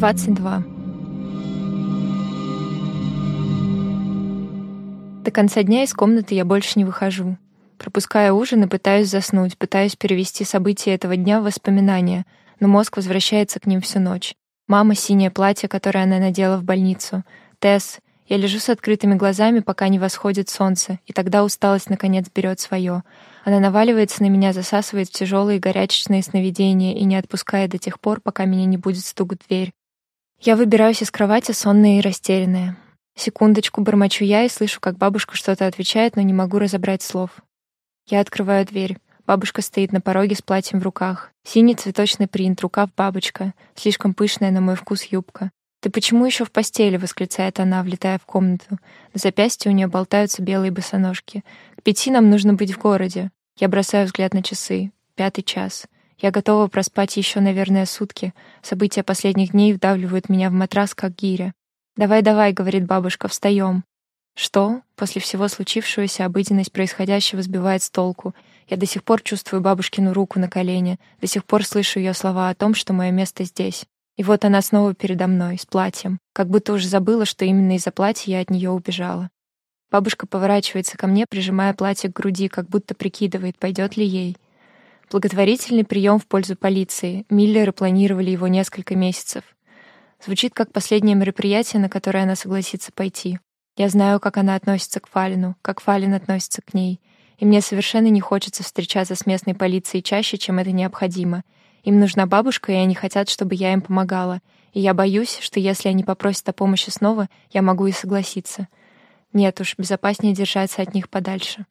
22. До конца дня из комнаты я больше не выхожу. Пропуская ужин и пытаюсь заснуть, пытаюсь перевести события этого дня в воспоминания, но мозг возвращается к ним всю ночь. Мама, синее платье, которое она надела в больницу. Тесс. Я лежу с открытыми глазами, пока не восходит солнце, и тогда усталость наконец берет свое. Она наваливается на меня, засасывает в тяжелые горячечные сновидения и не отпускает до тех пор, пока меня не будет стук в дверь. Я выбираюсь из кровати, сонная и растерянная. Секундочку бормочу я и слышу, как бабушка что-то отвечает, но не могу разобрать слов. Я открываю дверь. Бабушка стоит на пороге с платьем в руках. Синий цветочный принт, рукав бабочка, слишком пышная на мой вкус юбка. «Ты почему еще в постели?» — восклицает она, влетая в комнату. На запястье у нее болтаются белые босоножки. «К пяти нам нужно быть в городе». Я бросаю взгляд на часы. Пятый час. Я готова проспать еще, наверное, сутки. События последних дней вдавливают меня в матрас, как гиря. «Давай-давай», — говорит бабушка, — «встаем». Что? После всего случившегося обыденность происходящего сбивает с толку. Я до сих пор чувствую бабушкину руку на колене, до сих пор слышу ее слова о том, что мое место здесь. И вот она снова передо мной, с платьем, как будто уже забыла, что именно из-за платья я от нее убежала. Бабушка поворачивается ко мне, прижимая платье к груди, как будто прикидывает, пойдет ли ей. Благотворительный прием в пользу полиции. Миллеры планировали его несколько месяцев. Звучит как последнее мероприятие, на которое она согласится пойти. Я знаю, как она относится к Фалину, как Фалин относится к ней. И мне совершенно не хочется встречаться с местной полицией чаще, чем это необходимо. Им нужна бабушка, и они хотят, чтобы я им помогала. И я боюсь, что если они попросят о помощи снова, я могу и согласиться. Нет уж, безопаснее держаться от них подальше.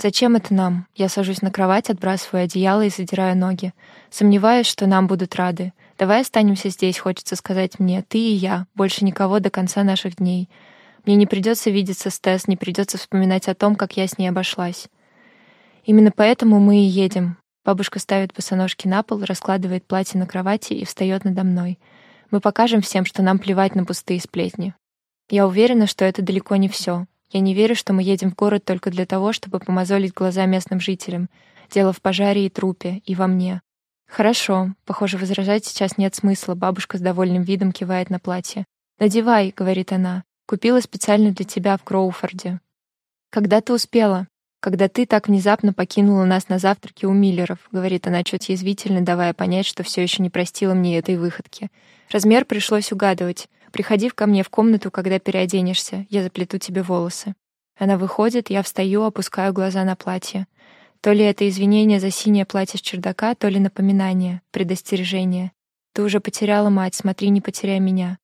Зачем это нам? Я сажусь на кровать, отбрасываю одеяло и задираю ноги. Сомневаюсь, что нам будут рады. Давай останемся здесь, хочется сказать мне, ты и я, больше никого до конца наших дней. Мне не придется видеться с Тесс, не придется вспоминать о том, как я с ней обошлась. Именно поэтому мы и едем. Бабушка ставит босоножки на пол, раскладывает платье на кровати и встает надо мной. Мы покажем всем, что нам плевать на пустые сплетни. Я уверена, что это далеко не все. Я не верю, что мы едем в город только для того, чтобы помозолить глаза местным жителям. Дело в пожаре и трупе, и во мне. Хорошо. Похоже, возражать сейчас нет смысла. Бабушка с довольным видом кивает на платье. «Надевай», — говорит она. «Купила специально для тебя в Кроуфорде». «Когда ты успела?» «Когда ты так внезапно покинула нас на завтраке у Миллеров», — говорит она чуть язвительно, давая понять, что все еще не простила мне этой выходки. Размер пришлось угадывать. Приходи ко мне в комнату, когда переоденешься, я заплету тебе волосы. Она выходит, я встаю, опускаю глаза на платье. То ли это извинение за синее платье с чердака, то ли напоминание, предостережение. Ты уже потеряла мать, смотри, не потеряй меня.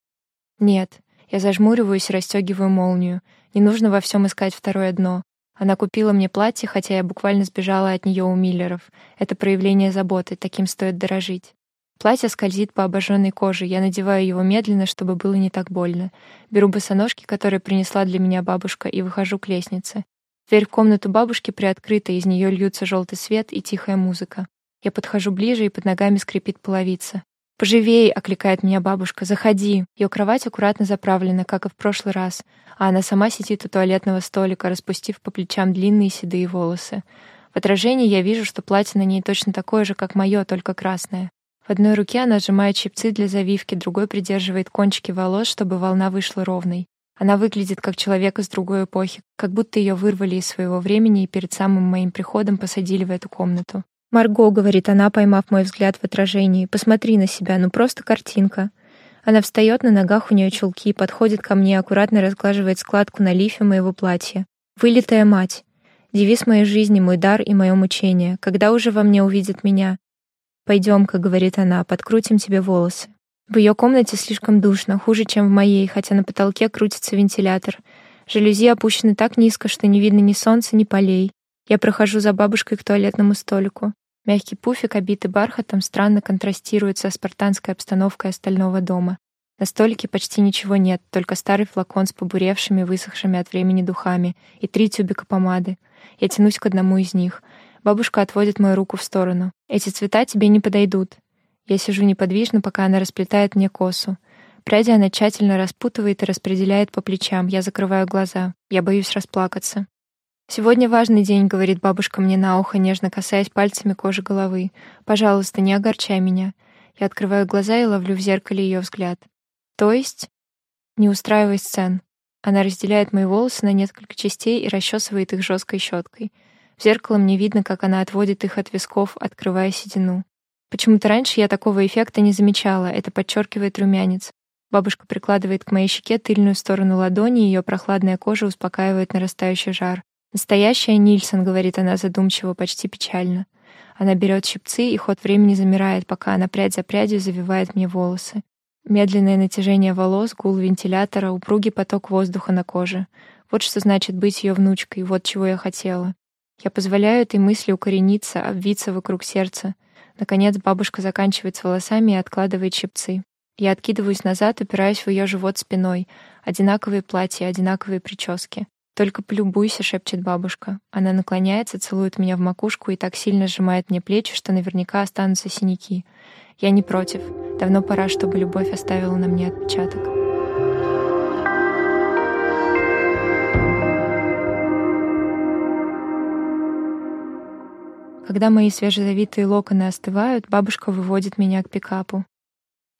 Нет, я зажмуриваюсь и расстегиваю молнию. Не нужно во всем искать второе дно. Она купила мне платье, хотя я буквально сбежала от нее у Миллеров. Это проявление заботы, таким стоит дорожить. Платье скользит по обожженной коже, я надеваю его медленно, чтобы было не так больно. Беру босоножки, которые принесла для меня бабушка, и выхожу к лестнице. Дверь в комнату бабушки приоткрыта, из нее льются желтый свет и тихая музыка. Я подхожу ближе, и под ногами скрипит половица. «Поживей!» — окликает меня бабушка. «Заходи!» Ее кровать аккуратно заправлена, как и в прошлый раз, а она сама сидит у туалетного столика, распустив по плечам длинные седые волосы. В отражении я вижу, что платье на ней точно такое же, как мое, только красное. В одной руке она сжимает щипцы для завивки, другой придерживает кончики волос, чтобы волна вышла ровной. Она выглядит как человек из другой эпохи, как будто ее вырвали из своего времени и перед самым моим приходом посадили в эту комнату. «Марго», — говорит она, поймав мой взгляд в отражении, — «посмотри на себя, ну просто картинка». Она встает, на ногах у нее чулки, подходит ко мне, аккуратно разглаживает складку на лифе моего платья. «Вылитая мать». Девиз моей жизни, мой дар и мое мучение. Когда уже во мне увидят меня? «Пойдем-ка», — говорит она, — «подкрутим тебе волосы». В ее комнате слишком душно, хуже, чем в моей, хотя на потолке крутится вентилятор. Жалюзи опущены так низко, что не видно ни солнца, ни полей. Я прохожу за бабушкой к туалетному столику. Мягкий пуфик, обитый бархатом, странно контрастирует со спартанской обстановкой остального дома. На столике почти ничего нет, только старый флакон с побуревшими, высохшими от времени духами и три тюбика помады. Я тянусь к одному из них. Бабушка отводит мою руку в сторону. «Эти цвета тебе не подойдут». Я сижу неподвижно, пока она расплетает мне косу. Пряди она тщательно распутывает и распределяет по плечам. Я закрываю глаза. Я боюсь расплакаться. «Сегодня важный день», — говорит бабушка мне на ухо, нежно касаясь пальцами кожи головы. «Пожалуйста, не огорчай меня». Я открываю глаза и ловлю в зеркале ее взгляд. То есть не устраивай сцен. Она разделяет мои волосы на несколько частей и расчесывает их жесткой щеткой. В зеркало мне видно, как она отводит их от висков, открывая седину. Почему-то раньше я такого эффекта не замечала, это подчеркивает румянец. Бабушка прикладывает к моей щеке тыльную сторону ладони, ее прохладная кожа успокаивает нарастающий жар. «Настоящая Нильсон», — говорит она задумчиво, почти печально. Она берет щипцы, и ход времени замирает, пока она прядь за прядью завивает мне волосы. Медленное натяжение волос, гул вентилятора, упругий поток воздуха на коже. Вот что значит быть ее внучкой, вот чего я хотела. Я позволяю этой мысли укорениться, обвиться вокруг сердца. Наконец бабушка заканчивает с волосами и откладывает щипцы. Я откидываюсь назад, упираюсь в ее живот спиной. Одинаковые платья, одинаковые прически. «Только полюбуйся», — шепчет бабушка. Она наклоняется, целует меня в макушку и так сильно сжимает мне плечи, что наверняка останутся синяки. Я не против. Давно пора, чтобы любовь оставила на мне отпечаток. Когда мои свежезавитые локоны остывают, бабушка выводит меня к пикапу.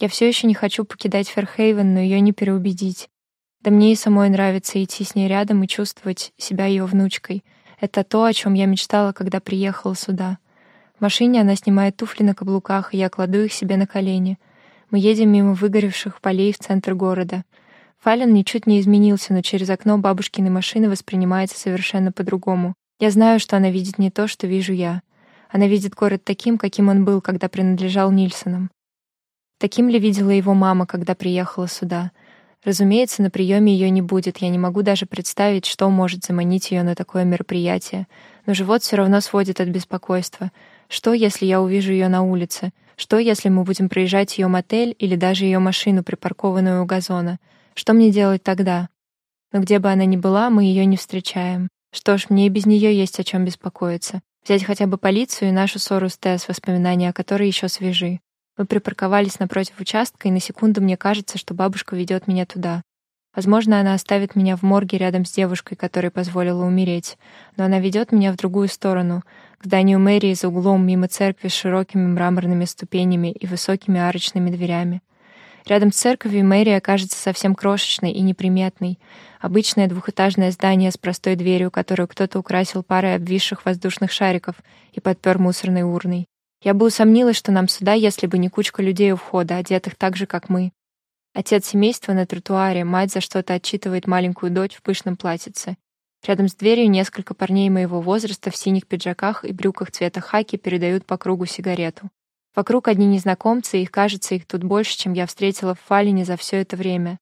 Я все еще не хочу покидать Ферхейвен, но ее не переубедить. Да мне и самой нравится идти с ней рядом и чувствовать себя ее внучкой. Это то, о чем я мечтала, когда приехала сюда. В машине она снимает туфли на каблуках, и я кладу их себе на колени. Мы едем мимо выгоревших полей в центр города. Фален ничуть не изменился, но через окно бабушкиной машины воспринимается совершенно по-другому. Я знаю, что она видит не то, что вижу я. Она видит город таким, каким он был, когда принадлежал Нильсонам. Таким ли видела его мама, когда приехала сюда? Разумеется, на приеме ее не будет, я не могу даже представить, что может заманить ее на такое мероприятие. Но живот все равно сводит от беспокойства. Что, если я увижу ее на улице? Что, если мы будем проезжать ее мотель или даже ее машину, припаркованную у газона? Что мне делать тогда? Но где бы она ни была, мы ее не встречаем. Что ж, мне и без нее есть о чем беспокоиться. Взять хотя бы полицию и нашу ссору с Тесс, воспоминания о которой еще свежи. Мы припарковались напротив участка, и на секунду мне кажется, что бабушка ведет меня туда. Возможно, она оставит меня в морге рядом с девушкой, которой позволила умереть, но она ведет меня в другую сторону, к зданию мэрии за углом мимо церкви с широкими мраморными ступенями и высокими арочными дверями. Рядом с церковью мэрия кажется совсем крошечной и неприметной. Обычное двухэтажное здание с простой дверью, которую кто-то украсил парой обвисших воздушных шариков и подпер мусорной урной. Я бы усомнилась, что нам сюда, если бы не кучка людей у входа, одетых так же, как мы. Отец семейства на тротуаре, мать за что-то отчитывает маленькую дочь в пышном платьице. Рядом с дверью несколько парней моего возраста в синих пиджаках и брюках цвета хаки передают по кругу сигарету. Вокруг одни незнакомцы, и кажется, их тут больше, чем я встретила в Фалине за все это время.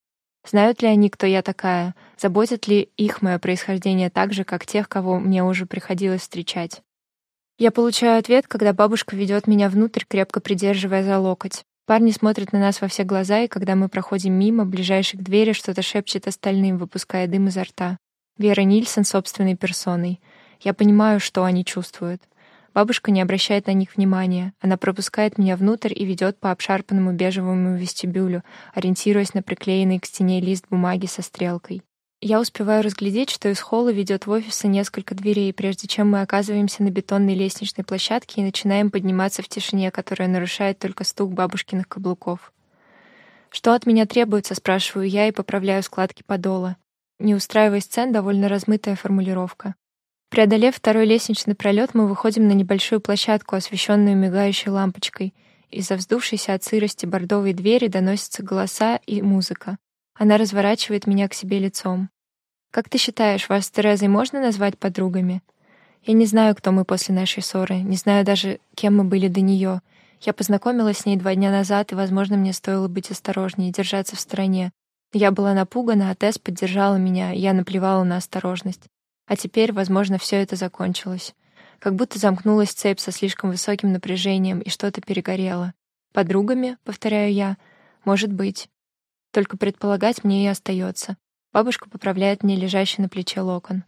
Знают ли они, кто я такая? Заботит ли их мое происхождение так же, как тех, кого мне уже приходилось встречать? Я получаю ответ, когда бабушка ведет меня внутрь, крепко придерживая за локоть. Парни смотрят на нас во все глаза, и когда мы проходим мимо, ближайший к двери что-то шепчет остальным, выпуская дым изо рта. Вера Нильсон собственной персоной. Я понимаю, что они чувствуют. Бабушка не обращает на них внимания. Она пропускает меня внутрь и ведет по обшарпанному бежевому вестибюлю, ориентируясь на приклеенный к стене лист бумаги со стрелкой. Я успеваю разглядеть, что из холла ведет в офисы несколько дверей, прежде чем мы оказываемся на бетонной лестничной площадке и начинаем подниматься в тишине, которая нарушает только стук бабушкиных каблуков. «Что от меня требуется?» — спрашиваю я и поправляю складки подола. Не устраивая сцен, довольно размытая формулировка. Преодолев второй лестничный пролет, мы выходим на небольшую площадку, освещенную мигающей лампочкой. Из-за вздувшейся от сырости бордовой двери доносятся голоса и музыка. Она разворачивает меня к себе лицом. «Как ты считаешь, вас с Терезой можно назвать подругами?» Я не знаю, кто мы после нашей ссоры, не знаю даже, кем мы были до нее. Я познакомилась с ней два дня назад, и, возможно, мне стоило быть осторожнее, держаться в стороне. Я была напугана, а Тесс поддержала меня, и я наплевала на осторожность. А теперь, возможно, все это закончилось. Как будто замкнулась цепь со слишком высоким напряжением, и что-то перегорело. «Подругами?» — повторяю я. «Может быть». Только предполагать мне и остается. Бабушка поправляет мне лежащий на плече локон.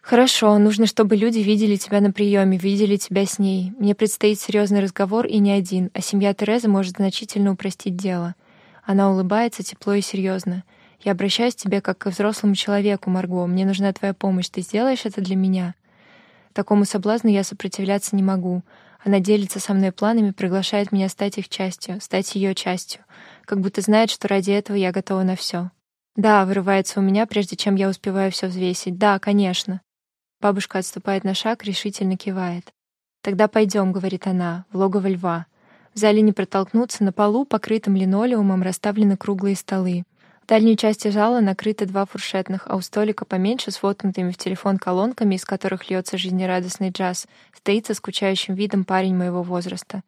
«Хорошо, нужно, чтобы люди видели тебя на приеме, видели тебя с ней. Мне предстоит серьезный разговор и не один, а семья Терезы может значительно упростить дело». Она улыбается тепло и серьезно. «Я обращаюсь к тебе как к взрослому человеку, Марго. Мне нужна твоя помощь. Ты сделаешь это для меня?» Такому соблазну я сопротивляться не могу. Она делится со мной планами, приглашает меня стать их частью, стать ее частью. как будто знает, что ради этого я готова на все. «Да», — вырывается у меня, прежде чем я успеваю все взвесить. «Да, конечно». Бабушка отступает на шаг, решительно кивает. «Тогда пойдем», — говорит она, — «в логово льва». В зале не протолкнуться, на полу, покрытым линолеумом, расставлены круглые столы. В дальней части зала накрыты два фуршетных, а у столика поменьше, с воткнутыми в телефон колонками, из которых льется жизнерадостный джаз, стоит со скучающим видом парень моего возраста.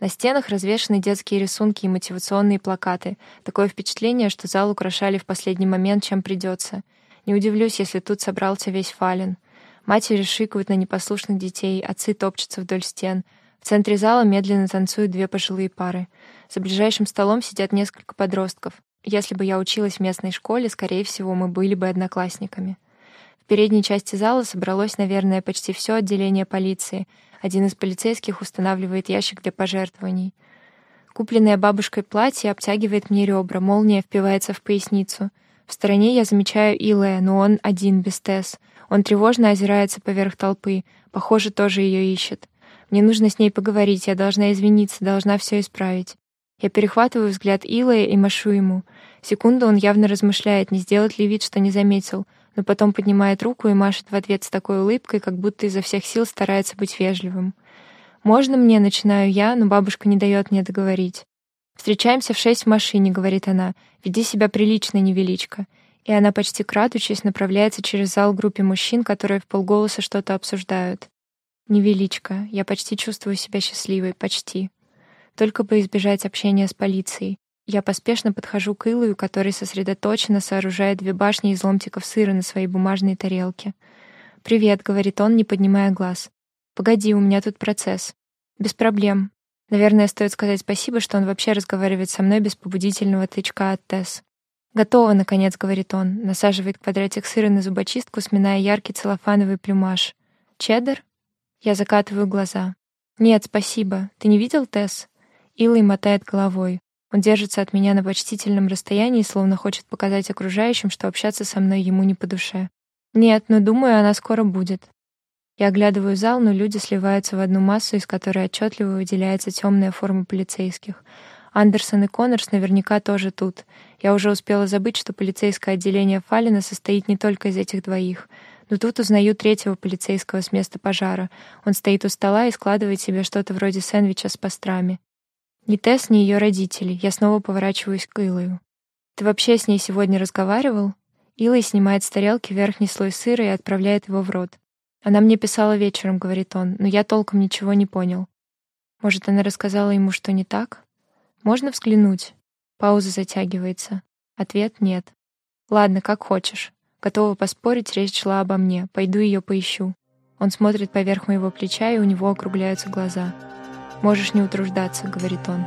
На стенах развешаны детские рисунки и мотивационные плакаты. Такое впечатление, что зал украшали в последний момент, чем придется. Не удивлюсь, если тут собрался весь фален. Матери шикают на непослушных детей, отцы топчутся вдоль стен. В центре зала медленно танцуют две пожилые пары. За ближайшим столом сидят несколько подростков. Если бы я училась в местной школе, скорее всего, мы были бы одноклассниками. В передней части зала собралось, наверное, почти все отделение полиции. Один из полицейских устанавливает ящик для пожертвований. Купленное бабушкой платье обтягивает мне ребра, молния впивается в поясницу. В стороне я замечаю Илая, но он один, без Тесс. Он тревожно озирается поверх толпы. Похоже, тоже ее ищет. Мне нужно с ней поговорить, я должна извиниться, должна все исправить. Я перехватываю взгляд Илая и машу ему. Секунду он явно размышляет, не сделать ли вид, что не заметил, но потом поднимает руку и машет в ответ с такой улыбкой, как будто изо всех сил старается быть вежливым. «Можно мне?» — начинаю я, но бабушка не дает мне договорить. «Встречаемся в шесть в машине», — говорит она. «Веди себя прилично, невеличко и она почти крадучись направляется через зал группе мужчин, которые в полголоса что-то обсуждают. Невеличко, я почти чувствую себя счастливой, почти. Только бы избежать общения с полицией. Я поспешно подхожу к Илую, который сосредоточенно сооружает две башни из ломтиков сыра на своей бумажной тарелке. «Привет», — говорит он, не поднимая глаз. «Погоди, у меня тут процесс». «Без проблем». Наверное, стоит сказать спасибо, что он вообще разговаривает со мной без побудительного тычка от Тесс. «Готово, наконец», — говорит он, насаживает квадратик сыра на зубочистку, сминая яркий целлофановый плюмаж. «Чеддер?» Я закатываю глаза. «Нет, спасибо. Ты не видел Тесс?» Илой мотает головой. Он держится от меня на почтительном расстоянии, словно хочет показать окружающим, что общаться со мной ему не по душе. «Нет, но думаю, она скоро будет». Я оглядываю зал, но люди сливаются в одну массу, из которой отчетливо выделяется темная форма полицейских — Андерсон и Коннорс наверняка тоже тут. Я уже успела забыть, что полицейское отделение Фалина состоит не только из этих двоих. Но тут узнаю третьего полицейского с места пожара. Он стоит у стола и складывает себе что-то вроде сэндвича с пастрами. Ни Тесс, ни ее родители. Я снова поворачиваюсь к Илою. «Ты вообще с ней сегодня разговаривал?» Илой снимает с тарелки верхний слой сыра и отправляет его в рот. «Она мне писала вечером», — говорит он, — «но я толком ничего не понял». Может, она рассказала ему, что не так? Можно взглянуть? Пауза затягивается. Ответ нет. Ладно, как хочешь. Готова поспорить, речь шла обо мне. Пойду ее поищу. Он смотрит поверх моего плеча, и у него округляются глаза. «Можешь не утруждаться», — говорит он.